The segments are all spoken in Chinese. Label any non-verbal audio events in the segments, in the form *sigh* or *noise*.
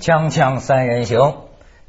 锵锵三人行，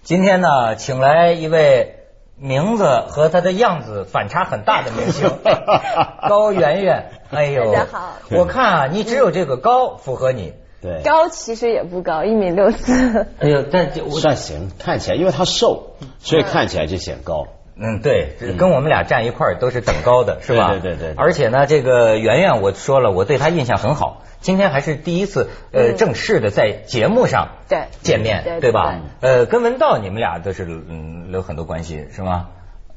今天呢，请来一位名字和他的样子反差很大的明星 *laughs* 高圆圆。哎呦，大家好我看啊，你只有这个高符合你。对，高其实也不高，一米六四。哎呦，但就我算行，看起来因为他瘦，所以看起来就显高。嗯，对，跟我们俩站一块儿都是等高的，是吧？对对对对而且呢，这个圆圆，我说了，我对她印象很好。今天还是第一次，呃，嗯正式的在节目上对见面，对对吧？呃，跟文道你们俩都是嗯有很多关系，是吗？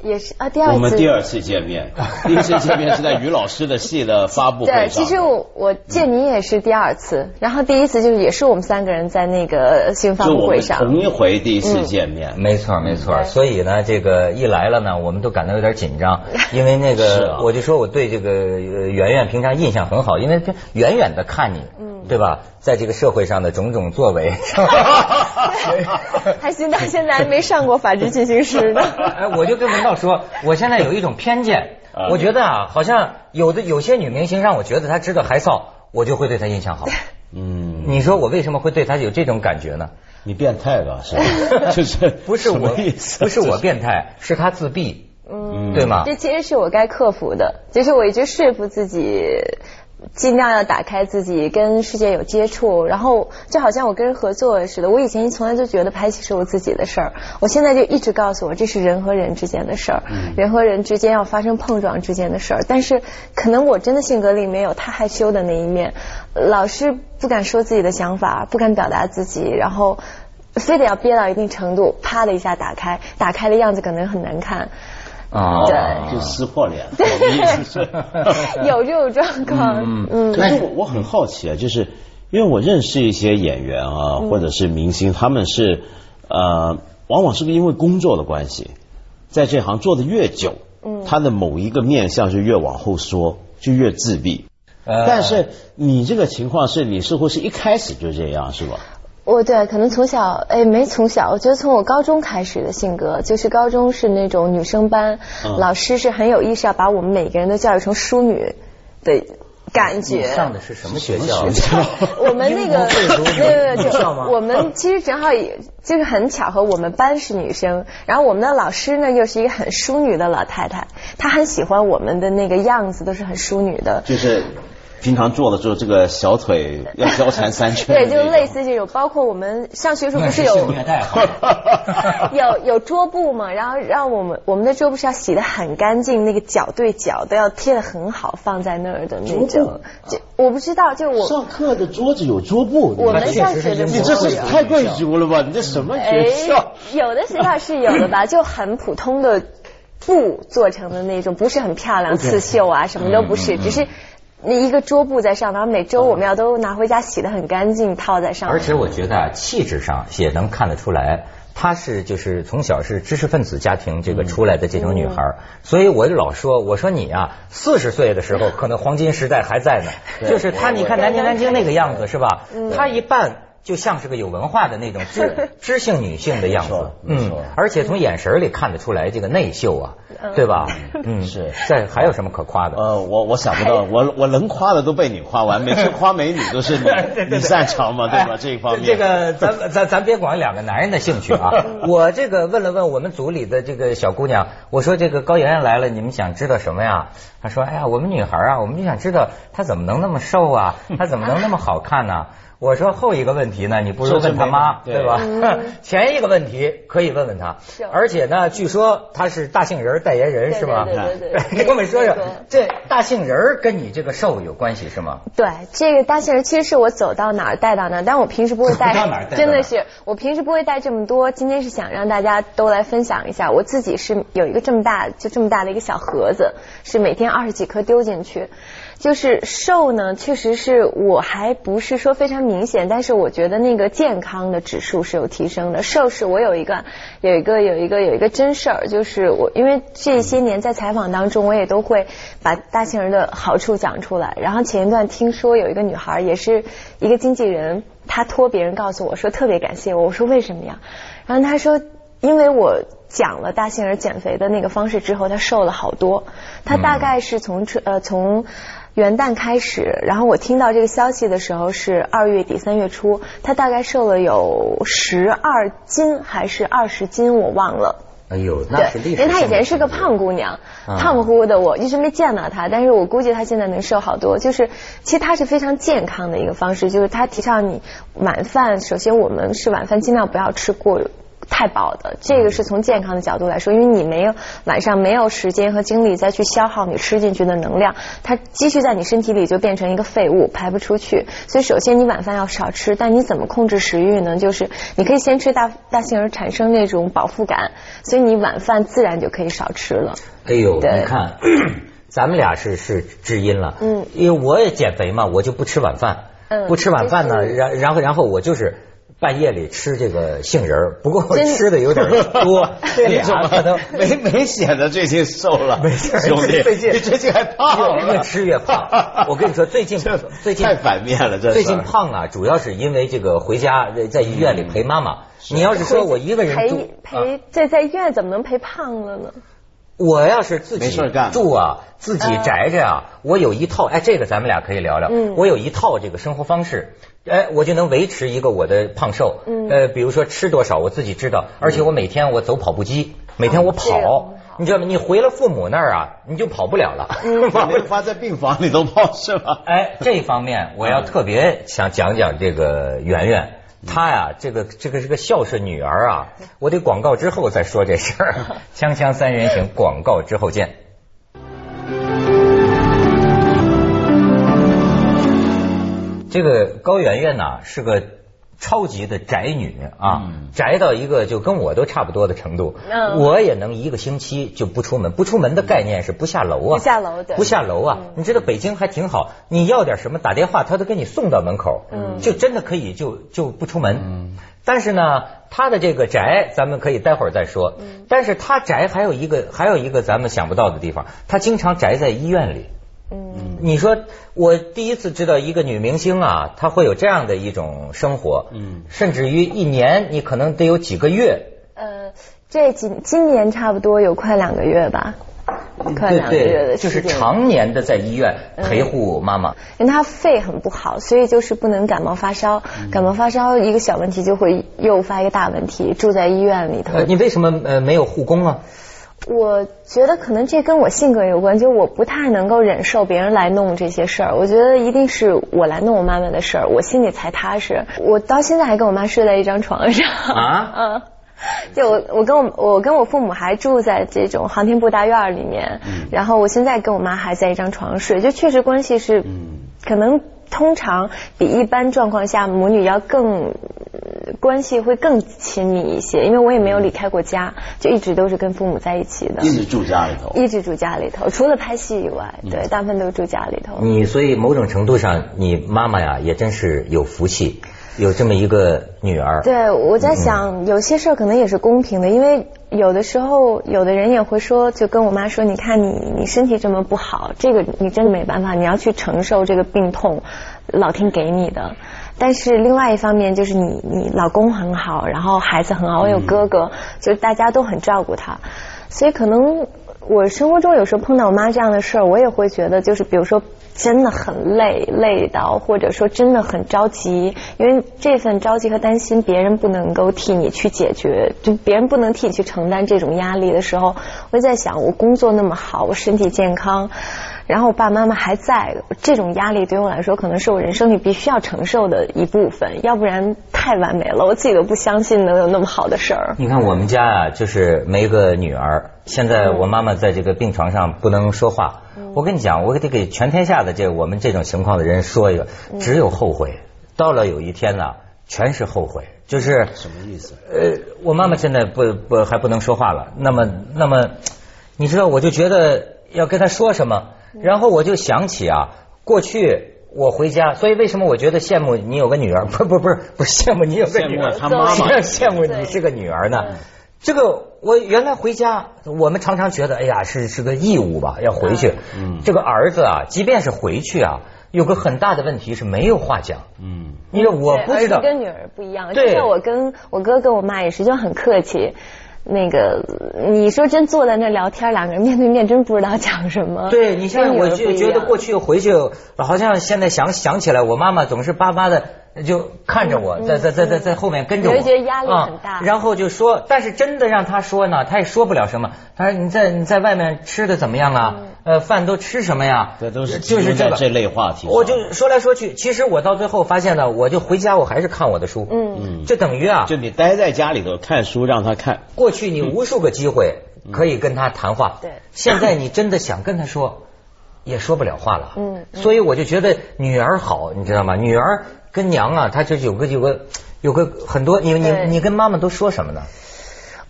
也是啊，第二次。我们第二次见面，*laughs* 第一次见面是在于老师的戏的发布会对，其实我我见你也是第二次，然后第一次就是也是我们三个人在那个新闻发就我们布会上。同一回第一次见面，没错，没错。所以呢，这个一来了呢，我们都感到有点紧张，*laughs* 因为那个啊我就说我对这个呃圆圆平常印象很好，因为这远远的看你，对吧？在这个社会上的种种作为，*laughs* *laughs* 还行，到现在还没上过《法制进行时》呢。*laughs* 哎，我就跟文道说，我现在有一种偏见啊，我觉得啊，好像有的有些女明星让我觉得她知道害臊，我就会对她印象好。嗯，你说我为什么会对她有这种感觉呢？你变态吧是吧？就是不是我，意思不是我变态，是她自闭，嗯，对吗？这其实是我该克服的，就是我一直说服自己。尽量要打开自己，跟世界有接触，然后就好像我跟人合作似的。我以前从来就觉得拍戏是我自己的事儿，我现在就一直告诉我这是人和人之间的事儿，人和人之间要发生碰撞之间的事儿。但是可能我真的性格里没有太害羞的那一面，老是不敢说自己的想法，不敢表达自己，然后非得要憋到一定程度，啪的一下打开，打开的样子可能很难看。啊。对。就撕破脸，我的意思是。*laughs* 有这种状况，嗯嗯，可是我我很好奇啊，就是因为我认识一些演员啊，或者是明星，他们是呃，往往是不是因为工作的关系，在这行做的越久，嗯。他的某一个面相就越往后缩，就越自闭。呃。但是你这个情况是，你似乎是一开始就这样，是吧？我对可能从小哎没从小，我觉得从我高中开始的性格，就是高中是那种女生班，嗯老师是很有意识要把我们每个人都教育成淑女的感觉。上的是什么学校？学 *laughs* 校我们 *laughs* 那个英国贵族没有没有就女校吗我们 *laughs* 其实正好也就是很巧合，我们班是女生，然后我们的老师呢又是一个很淑女的老太太，她很喜欢我们的那个样子，都是很淑女的。就是平常做的时候，这个小腿要交缠三圈对，就类似这种，包括我们上学时候不是有 *laughs* *laughs* 有有桌布嘛，然后让我们我们的桌布是要洗的很干净，那个角对角都要贴的很好，放在那儿的那种。就我不知道，就我上课的桌子有桌布，我们上学的英你这时候有。是太贵族了吧？你这什么学校？有的学校是有的吧，就很普通的布做成的那种，不是很漂亮，刺绣啊什么都不是，只是那一个桌布在上，然后每周我们要都拿回家洗的很干净，套在上面。而且我觉得啊，气质上也能看得出来，她是就是从小是知识分子家庭这个出来的这种女孩儿，所以我就老说，我说你啊，四十岁的时候可能黄金时代还在呢，就是她，你看南京南京那个样子是吧嗯？她一扮。就像是个有文化的那种知 *laughs* 知性女性的样子嗯，而且从眼神里看得出来这个内秀啊，对吧？嗯，是这还有什么可夸的？呃，我我想不到，我我能夸的都被你夸完，每次夸美女都是你 *laughs* 你擅长嘛，对吧？哎这一方面，这个咱咱咱别管两个男人的兴趣啊。*laughs* 我这个问了问我们组里的这个小姑娘，我说这个高圆圆来了，你们想知道什么呀？她说，哎呀，我们女孩啊，我们就想知道她怎么能那么瘦啊，她怎么能那么好看呢？我说后一个问题呢，你不如问他妈，对对吧？嗯 *laughs* 前一个问题可以问问他，而且呢，据说他是大杏仁代言人是吗？对对对对给 *laughs* 我们说说这大杏仁儿跟你这个瘦有关系是吗？对，这个大杏仁其实是我走到哪儿带到哪儿，但我平时不会带 *laughs* 到哪儿带到哪儿，真的是我平时不会带这么多。今天是想让大家都来分享一下，我自己是有一个这么大就这么大的一个小盒子，是每天二十几颗丢进去。就是瘦呢，确实是我还不是说非常明显，但是我觉得那个健康的指数是有提升的。瘦是我有一个有一个有一个有一个真事儿，就是我因为这些年在采访当中，我也都会把大杏仁的好处讲出来。然后前一段听说有一个女孩，也是一个经纪人，她托别人告诉我说特别感谢我，我说为什么呀？然后她说。因为我讲了大杏仁减肥的那个方式之后，她瘦了好多。她大概是从呃从元旦开始，然后我听到这个消息的时候是二月底三月初，她大概瘦了有十二斤还是二十斤，我忘了。哎呦，那是对，历史。因为她以前是个胖姑娘，啊胖乎乎的，我一直没见到她，但是我估计她现在能瘦好多。就是其实她是非常健康的一个方式，就是她提倡你晚饭，首先我们是晚饭尽量不要吃过。太饱的，这个是从健康的角度来说，因为你没有晚上没有时间和精力再去消耗你吃进去的能量，它积蓄在你身体里就变成一个废物，排不出去。所以首先你晚饭要少吃，但你怎么控制食欲呢？就是你可以先吃大大杏仁，产生那种饱腹感，所以你晚饭自然就可以少吃了。哎呦，你看，咱们俩是是知音了。嗯因为我也减肥嘛，我就不吃晚饭。嗯不吃晚饭呢，然然后然后我就是。半夜里吃这个杏仁儿，不过我 *laughs* 吃的有点多，*laughs* 这俩可能 *laughs* 没没显得最近瘦了？没事儿兄弟，最近你最近还胖了，越吃越胖。我跟你说，最近最近太反面了，这最近胖啊，主要是因为这个回家呃在医院里陪妈妈。你要是说我一个人住陪，啊陪在在医院怎么能陪胖了呢？我要是自己住啊，自己宅着啊，我有一套，哎，这个咱们俩可以聊聊。嗯我有一套这个生活方式，哎，我就能维持一个我的胖瘦。嗯呃，比如说吃多少我自己知道，而且我每天我走跑步机，每天我跑，你知道吗？你回了父母那儿啊，你就跑不了了。嗯没有发在病房里头跑是吧？哎，这方面我要特别想讲讲这个圆圆，嗯她呀，这个这个是个孝顺女儿啊。*laughs* 我得广告之后再说这事儿。*laughs* 锵锵三人行，广告之后见。这个高圆圆呐是个超级的宅女啊，嗯宅到一个就跟我都差不多的程度。嗯我也能一个星期就不出门，不出门的概念是不下楼啊，不下楼对不下楼啊。你知道北京还挺好，你要点什么打电话，他都给你送到门口，嗯就真的可以就就不出门。嗯但是呢，他的这个宅，咱们可以待会儿再说。嗯但是他宅还有一个还有一个咱们想不到的地方，他经常宅在医院里。嗯，你说我第一次知道一个女明星啊，她会有这样的一种生活，嗯甚至于一年你可能得有几个月，呃，这几今年差不多有快两个月吧，快两个月对，就是的时间。常年的在医院陪护妈妈。因为她肺很不好，所以就是不能感冒发烧。嗯感冒发烧一个小问题就会诱发一个大问题，住在医院里头。呃，你为什么呃没有护工啊？我觉得可能这跟我性格有关，就我不太能够忍受别人来弄这些事儿。我觉得一定是我来弄我妈妈的事儿，我心里才踏实。我到现在还跟我妈睡在一张床上啊 *laughs* 嗯。就我，我跟我我跟我父母还住在这种航天部大院儿里面，嗯然后我现在跟我妈还在一张床上睡，就确实关系是，嗯可能通常比一般状况下母女要更呃关系会更亲密一些，因为我也没有离开过家，就一直都是跟父母在一起的，一直住家里头。一直住家里头，除了拍戏以外，嗯对，大部分都住家里头。你所以某种程度上，你妈妈呀也真是有福气，有这么一个女儿。对，我在嗯想，有些事儿可能也是公平的，因为有的时候，有的人也会说，就跟我妈说，你看你你身体这么不好，这个你真的没办法，你要去承受这个病痛，老天给你的。但是另外一方面就是你你老公很好，然后孩子很好，我有哥哥，就是大家都很照顾他，所以可能我生活中有时候碰到我妈这样的事儿，我也会觉得，就是比如说真的很累，累到或者说真的很着急，因为这份着急和担心，别人不能够替你去解决，就别人不能替你去承担这种压力的时候，我就在想，我工作那么好，我身体健康。然后我爸爸妈妈还在，这种压力对我来说可能是我人生里必须要承受的一部分，要不然太完美了，我自己都不相信能有那么好的事儿。你看我们家啊，就是没个女儿。现在我妈妈在这个病床上不能说话。我跟你讲，我得给全天下的这我们这种情况的人说一个，只有后悔。到了有一天呢，全是后悔。就是什么意思？呃，我妈妈现在不不还不能说话了。那么那么，你知道，我就觉得要跟她说什么，然后我就想起啊，过去。我回家，所以为什么我觉得羡慕你有个女儿？*laughs* 不不不是不是羡慕你有个女儿，羡慕她妈妈羡慕你是个女儿呢。这个我原来回家，我们常常觉得，哎呀，是是个义务吧，要回去。嗯这个儿子啊，即便是回去啊，有个很大的问题是没有话讲。嗯，因为我不知道跟女儿不一样，对就像我跟我哥跟我妈也是，就很客气。那个，你说真坐在那聊天，两个人面对面，真不知道讲什么。对你像我就觉得过去。去回去，好像现在想想起来，我妈妈总是巴巴的就看着我，在在在在在后面跟着我，觉得压力很大。然后就说，但是真的让他说呢，他也说不了什么。他说你在你在外面吃的怎么样啊？呃，饭都吃什么呀？这都是就是这这类话题。我就说来说去，其实我到最后发现呢，我就回家我还是看我的书。嗯嗯，就等于啊，就你待在家里头看书，让他看。过去你无数个机会可以跟他谈话，对，现在你真的想跟他说。也说不了话了，嗯，所以我就觉得女儿好，你知道吗？女儿跟娘啊，她就有个有个有个很多，你你你跟妈妈都说什么呢？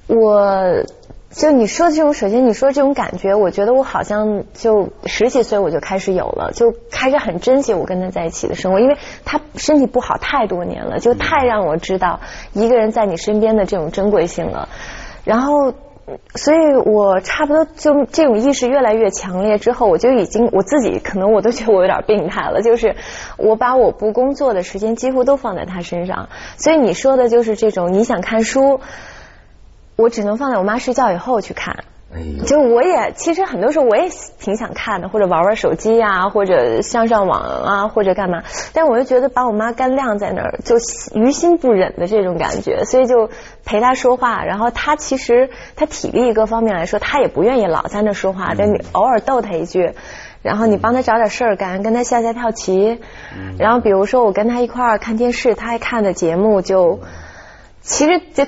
我就你说的这种，首先你说这种感觉，我觉得我好像就十几岁我就开始有了，就开始很珍惜我跟他在一起的生活，因为他身体不好太多年了，就太让我知道一个人在你身边的这种珍贵性了，然后。所以我差不多就这种意识越来越强烈之后，我就已经我自己可能我都觉得我有点病态了，就是我把我不工作的时间几乎都放在他身上。所以你说的就是这种，你想看书，我只能放在我妈睡觉以后去看。就我也其实很多时候我也挺想看的，或者玩玩手机呀，或者上上网啊，或者干嘛。但我就觉得把我妈干晾在那儿，就于心不忍的这种感觉，所以就陪她说话。然后她其实她体力各方面来说，她也不愿意老在那说话，但你偶尔逗她一句，然后你帮她找点事儿干，跟她下下跳棋。然后比如说我跟她一块儿看电视，她爱看的节目就其实就。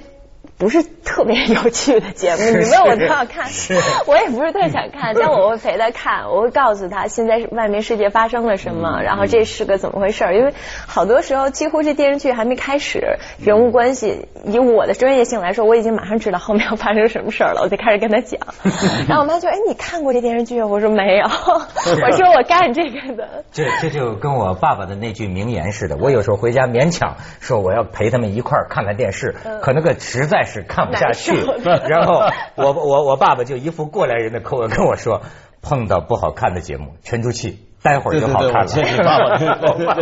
不是特别有趣的节目，你问我都要看，*laughs* 我也不是特想看，但我会陪他看，我会告诉他现在外面世界发生了什么，然后这是个怎么回事儿因为好多时候几乎这电视剧还没开始，人物关系以我的专业性来说，我已经马上知道后面要发生什么事儿了，我就开始跟他讲。*laughs* 然后我妈就哎，你看过这电视剧？我说没有，我说我干这个的。这这就跟我爸爸的那句名言似的，我有时候回家勉强说我要陪他们一块儿看看电视，可那个实在。是看不下去，*laughs* 然后我我我爸爸就一副过来人的口吻跟我说，碰到不好看的节目沉住气，待会儿就好看了。对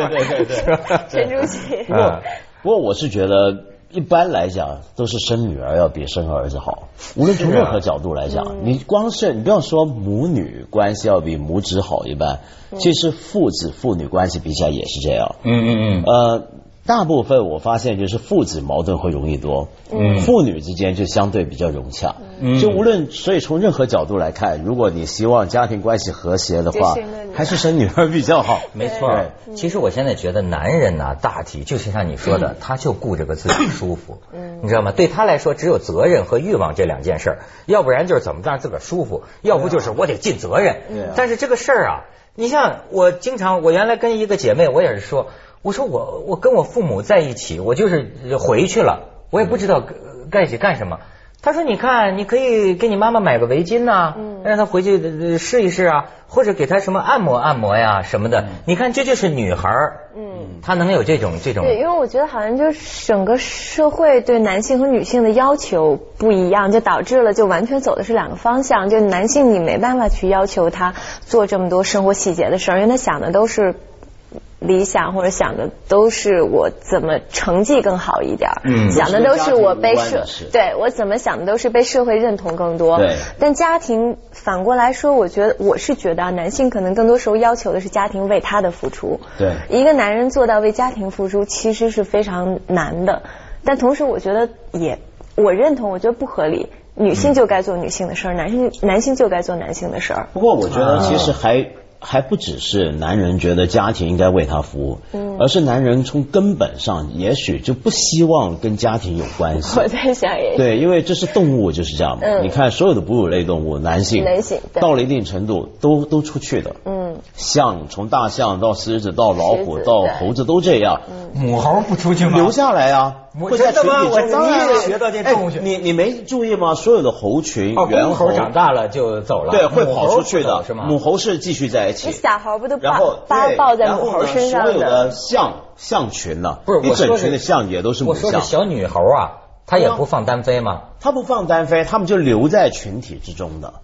对对 *laughs* 对，沉住气。不过不过我是觉得一般来讲都是生女儿要比生儿子好，无论从任何角度来讲，你光是你不要说母女关系要比母子好一般，其实父子父女关系比起来也是这样。嗯嗯嗯。呃。大部分我发现就是父子矛盾会容易多，嗯，父女之间就相对比较融洽，嗯，就无论所以从任何角度来看，如果你希望家庭关系和谐的话，还是生女儿比较好。*laughs* 没错，其实我现在觉得男人呢，大体就是像你说的，他就顾着个自己舒服，嗯，你知道吗？对他来说，只有责任和欲望这两件事，要不然就是怎么让自个儿舒服，要不就是我得尽责任。但是这个事儿啊，你像我经常，我原来跟一个姐妹，我也是说。我说我我跟我父母在一起，我就是回去了，我也不知道在一起干什么。他说：“你看，你可以给你妈妈买个围巾呐，让她回去试一试啊，或者给她什么按摩按摩呀什么的。你看，这就是女孩儿，嗯，她能有这种这种。对，因为我觉得好像就是整个社会对男性和女性的要求不一样，就导致了就完全走的是两个方向。就男性你没办法去要求他做这么多生活细节的事儿，因为他想的都是。”理想或者想的都是我怎么成绩更好一点，嗯想的都是我被社对我怎么想的都是被社会认同更多。但家庭反过来说，我觉得我是觉得啊男性可能更多时候要求的是家庭为他的付出。对，一个男人做到为家庭付出其实是非常难的。但同时，我觉得也我认同，我觉得不合理。女性就该做女性的事儿，男性男性就该做男性的事儿。不过，我觉得其实还。还不只是男人觉得家庭应该为他服务，而是男人从根本上也许就不希望跟家庭有关系。*laughs* 我在想也对，因为这是动物就是这样嘛。你看所有的哺乳类动物，男性男性到了一定程度都都出去的。嗯，象从大象到狮子到老虎到猴子都这样。母猴不出去吗？留下来啊。会在群体中，当然学到这动物学。你你没注意吗？所有的猴群，猿猴长大了就走了，对，会跑出去的，是吗？母猴是继续在一起。小猴不都抱抱在母猴身上的？所有的象象群呢？不是一整群的象也都是母象。我说小女猴啊，它也不放单飞吗？它不放单飞，它们就留在群体之中的。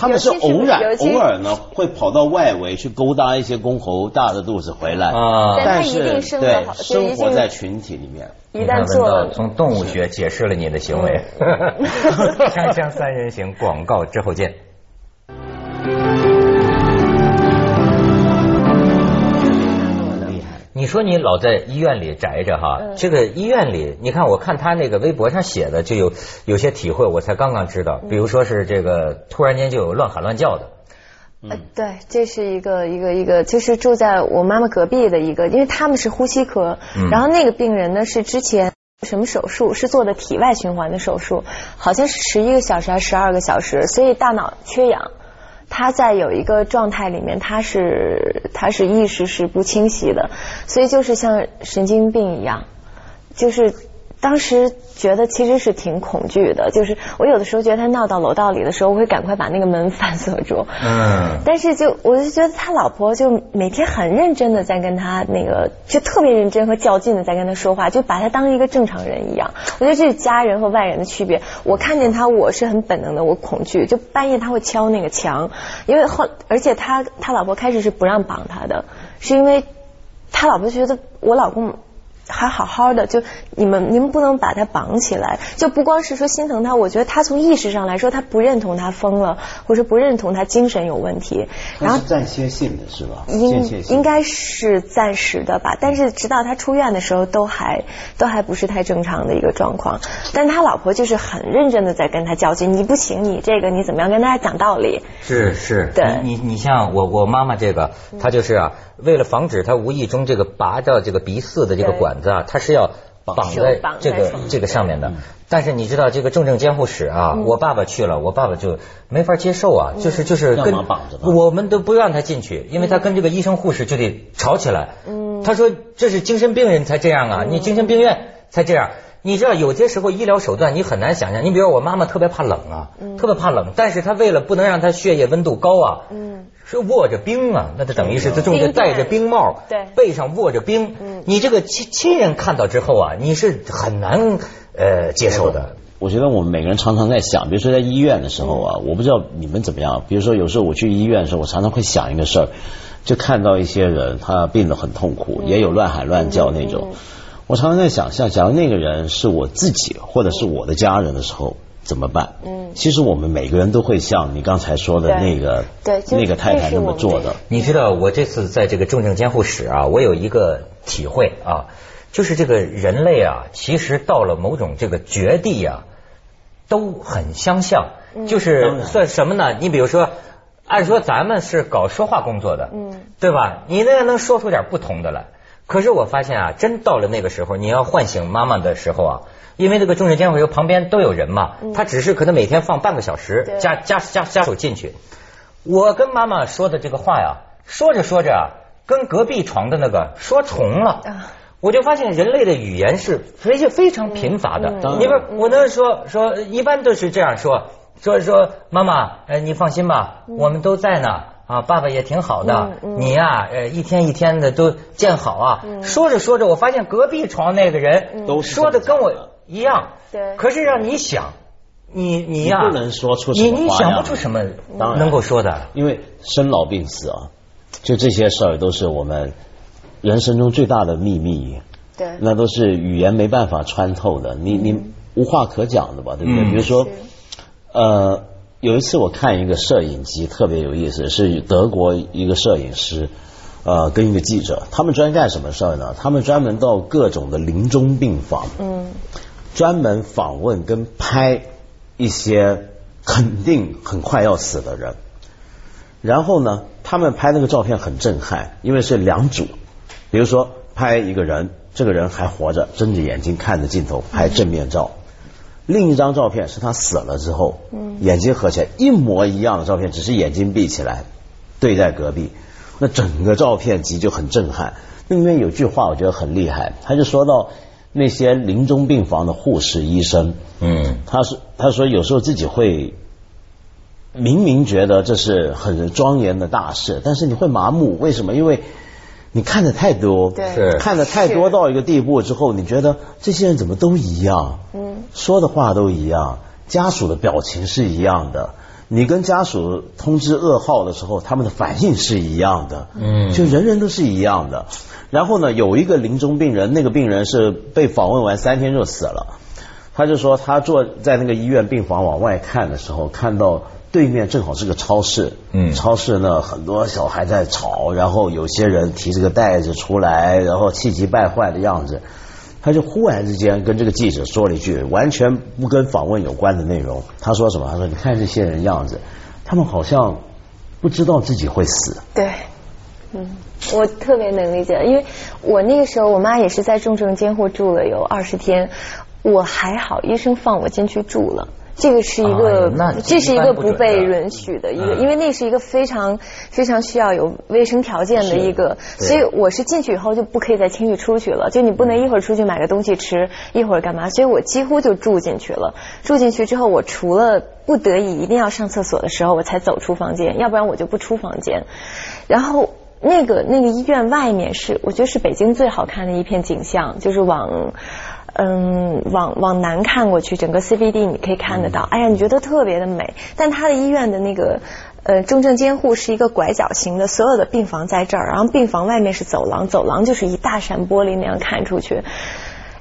他们是偶然偶尔呢会跑到外围去勾搭一些公猴，大的肚子回来啊但他但一定是对生活在群体里面。一旦做了，嗯从动物学解释了你的行为。*laughs* 锵锵三人行广告之后见。你说你老在医院里宅着哈，嗯。这个医院里，你看我看他那个微博上写的，就有有些体会，我才刚刚知道，比如说是这个突然间就有乱喊乱叫的，呃，对，这是一个一个一个，就是住在我妈妈隔壁的一个，因为他们是呼吸科，嗯。然后那个病人呢是之前什么手术，是做的体外循环的手术，好像是十一个小时还是十二个小时，所以大脑缺氧。他在有一个状态里面，他是他是意识是不清晰的，所以就是像神经病一样，就是当时觉得其实是挺恐惧的，就是我有的时候觉得他闹到楼道里的时候，我会赶快把那个门反锁住。嗯，但是就我就觉得他老婆就每天很认真的在跟他那个，就特别认真和较劲的在跟他说话，就把他当一个正常人一样。我觉得这是家人和外人的区别。我看见他，我是很本能的，我恐惧，就半夜他会敲那个墙，因为后而且他他老婆开始是不让绑他的，是因为他老婆觉得我老公。还好好的，就你们你们不能把他绑起来，就不光是说心疼他，我觉得他从意识上来说，他不认同他疯了，或者不认同他精神有问题，然后是暂歇性的是吧？应应该是暂时的吧，但是直到他出院的时候，都还都还不是太正常的一个状况。但他老婆就是很认真的在跟他较劲，你不行，你这个你怎么样跟大家讲道理？是是，对你你你像我我妈妈这个，她就是啊，为了防止他无意中这个拔掉这个鼻饲的这个管子啊，他是要绑在这个这个上面的。但是你知道这个重症监护室啊，我爸爸去了，我爸爸就没法接受啊，就是就是跟我们都不让他进去，因为他跟这个医生护士就得吵起来。嗯。他说这是精神病人才这样啊，你精神病院才这样。你知道有些时候医疗手段你很难想象，你比如我妈妈特别怕冷啊，特别怕冷，但是她为了不能让她血液温度高啊，嗯是握着冰啊，那就等于是他中间戴着冰帽，对背上握着冰，嗯你这个亲亲人看到之后啊，你是很难呃接受的。我觉得我们每个人常常在想，比如说在医院的时候啊，我不知道你们怎么样。比如说有时候我去医院的时候，我常常会想一个事儿，就看到一些人他病得很痛苦，也有乱喊乱叫那种。我常常在想象，假如那个人是我自己或者是我的家人的时候怎么办？嗯其实我们每个人都会像你刚才说的那个对那个太太那么做的。你知道我这次在这个重症监护室啊，我有一个体会啊，就是这个人类啊，其实到了某种这个绝地啊，都很相像，嗯就是算什么呢？你比如说，按说咱们是搞说话工作的，嗯，对吧？你那能说出点不同的来。可是我发现啊，真到了那个时候，你要唤醒妈妈的时候啊，因为这个重症监护室旁边都有人嘛，他只是可能每天放半个小时，对加加加加手进去。我跟妈妈说的这个话呀，说着说着啊，跟隔壁床的那个说重了。啊我就发现人类的语言是非常非常贫乏的。嗯你不是我能说说，一般都是这样说，说说妈妈，呃，你放心吧，我们都在呢。啊，爸爸也挺好的，嗯嗯。你呀、呃，一天一天的都见好啊。说着说着，我发现隔壁床那个人都说的。跟我一样。对。可是让你想，你你呀、你不能说出什你你想不出什么当然能够说的。因为生老病死啊，就这些事儿都是我们人生中最大的秘密。对，那都是语言没办法穿透的，你你无话可讲的吧，对不对？嗯。比如说，呃，有一次我看一个摄影机特别有意思，是德国一个摄影师，呃，跟一个记者，他们专干什么事儿呢？他们专门到各种的临终病房，嗯专门访问跟拍一些肯定很快要死的人。然后呢，他们拍那个照片很震撼，因为是两组，比如说拍一个人，这个人还活着，睁着眼睛看着镜头拍正面照；另一张照片是他死了之后，眼睛合起来一模一样的照片，只是眼睛闭起来，对在隔壁。那整个照片集就很震撼。那里面有句话我觉得很厉害，他就说到那些临终病房的护士、医生，嗯他说他说有时候自己会明明觉得这是很庄严的大事，但是你会麻木，为什么？因为你看的太多，对看的太多到一个地步之后，你觉得这些人怎么都一样，嗯说的话都一样，家属的表情是一样的，你跟家属通知噩耗的时候，他们的反应是一样的，嗯就人人都是一样的。然后呢，有一个临终病人，那个病人是被访问完三天就死了，他就说他坐在那个医院病房往外看的时候，看到对面正好是个超市，嗯超市呢很多小孩在吵，然后有些人提着个袋子出来，然后气急败坏的样子。他就忽然之间跟这个记者说了一句完全不跟访问有关的内容。他说什么？他说：“你看这些人样子，他们好像不知道自己会死。对，嗯，我特别能理解，因为我那个时候我妈也是在重症监护住了有二十天，我还好，医生放我进去住了。这个是一哎个这是一一个不被允许的一个，嗯因为那是一个非常非常需要有卫生条件的一个，所以我是进去以后就不可以再轻易出去了，就你不能一会儿出去买个东西吃，一会儿干嘛，所以我几乎就住进去了。住进去之后，我除了不得已一定要上厕所的时候，我才走出房间，要不然我就不出房间。然后那个那个医院外面是，我觉得是北京最好看的一片景象，就是往。嗯，往往南看过去，整个 CBD 你可以看得到，哎呀，你觉得特别的美。但它的医院的那个呃重症监护是一个拐角形的，所有的病房在这儿，然后病房外面是走廊，走廊就是一大扇玻璃那样看出去，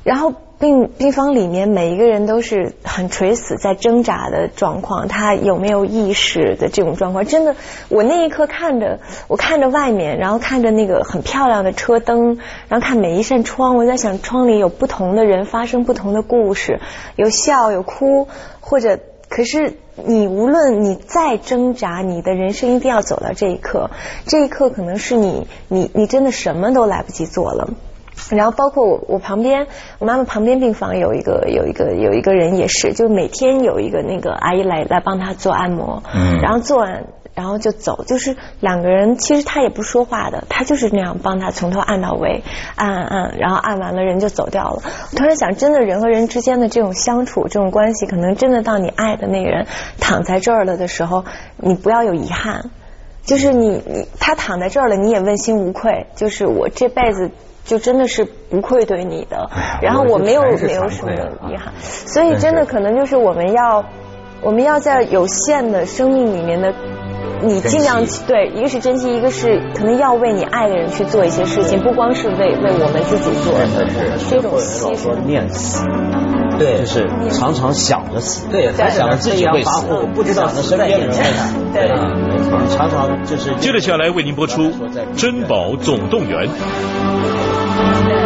然后病病房里面每一个人都是很垂死在挣扎的状况，他有没有意识的这种状况，真的，我那一刻看着，我看着外面，然后看着那个很漂亮的车灯，然后看每一扇窗，我在想窗里有不同的人发生不同的故事，有笑有哭，或者可是你无论你再挣扎，你的人生一定要走到这一刻，这一刻可能是你你你真的什么都来不及做了。然后包括我，我旁边，我妈妈旁边病房有一个有一个有一个人也是，就每天有一个那个阿姨来来帮她做按摩，嗯然后做完然后就走，就是两个人其实她也不说话的，她就是那样帮她从头按到尾，按按按，然后按完了人就走掉了。我突然想，真的人和人之间的这种相处这种关系，可能真的到你爱的那个人躺在这儿了的时候，你不要有遗憾。就是你你他躺在这儿了，你也问心无愧。就是我这辈子就真的是不愧对你的，然后我没有我没有什么遗憾，所以真的可能就是我们要我们要在有限的生命里面的。你尽量对，一个是珍惜，一个是可能要为你爱的人去做一些事情，不光是为为我们自己做真的是。这种老牺说牲。念死，对。就是常常想着死，对，还想着自己会死。不知道想着身边的人会死，对。啊没错。常常就是接着下来为您播出《珍宝总动员》。对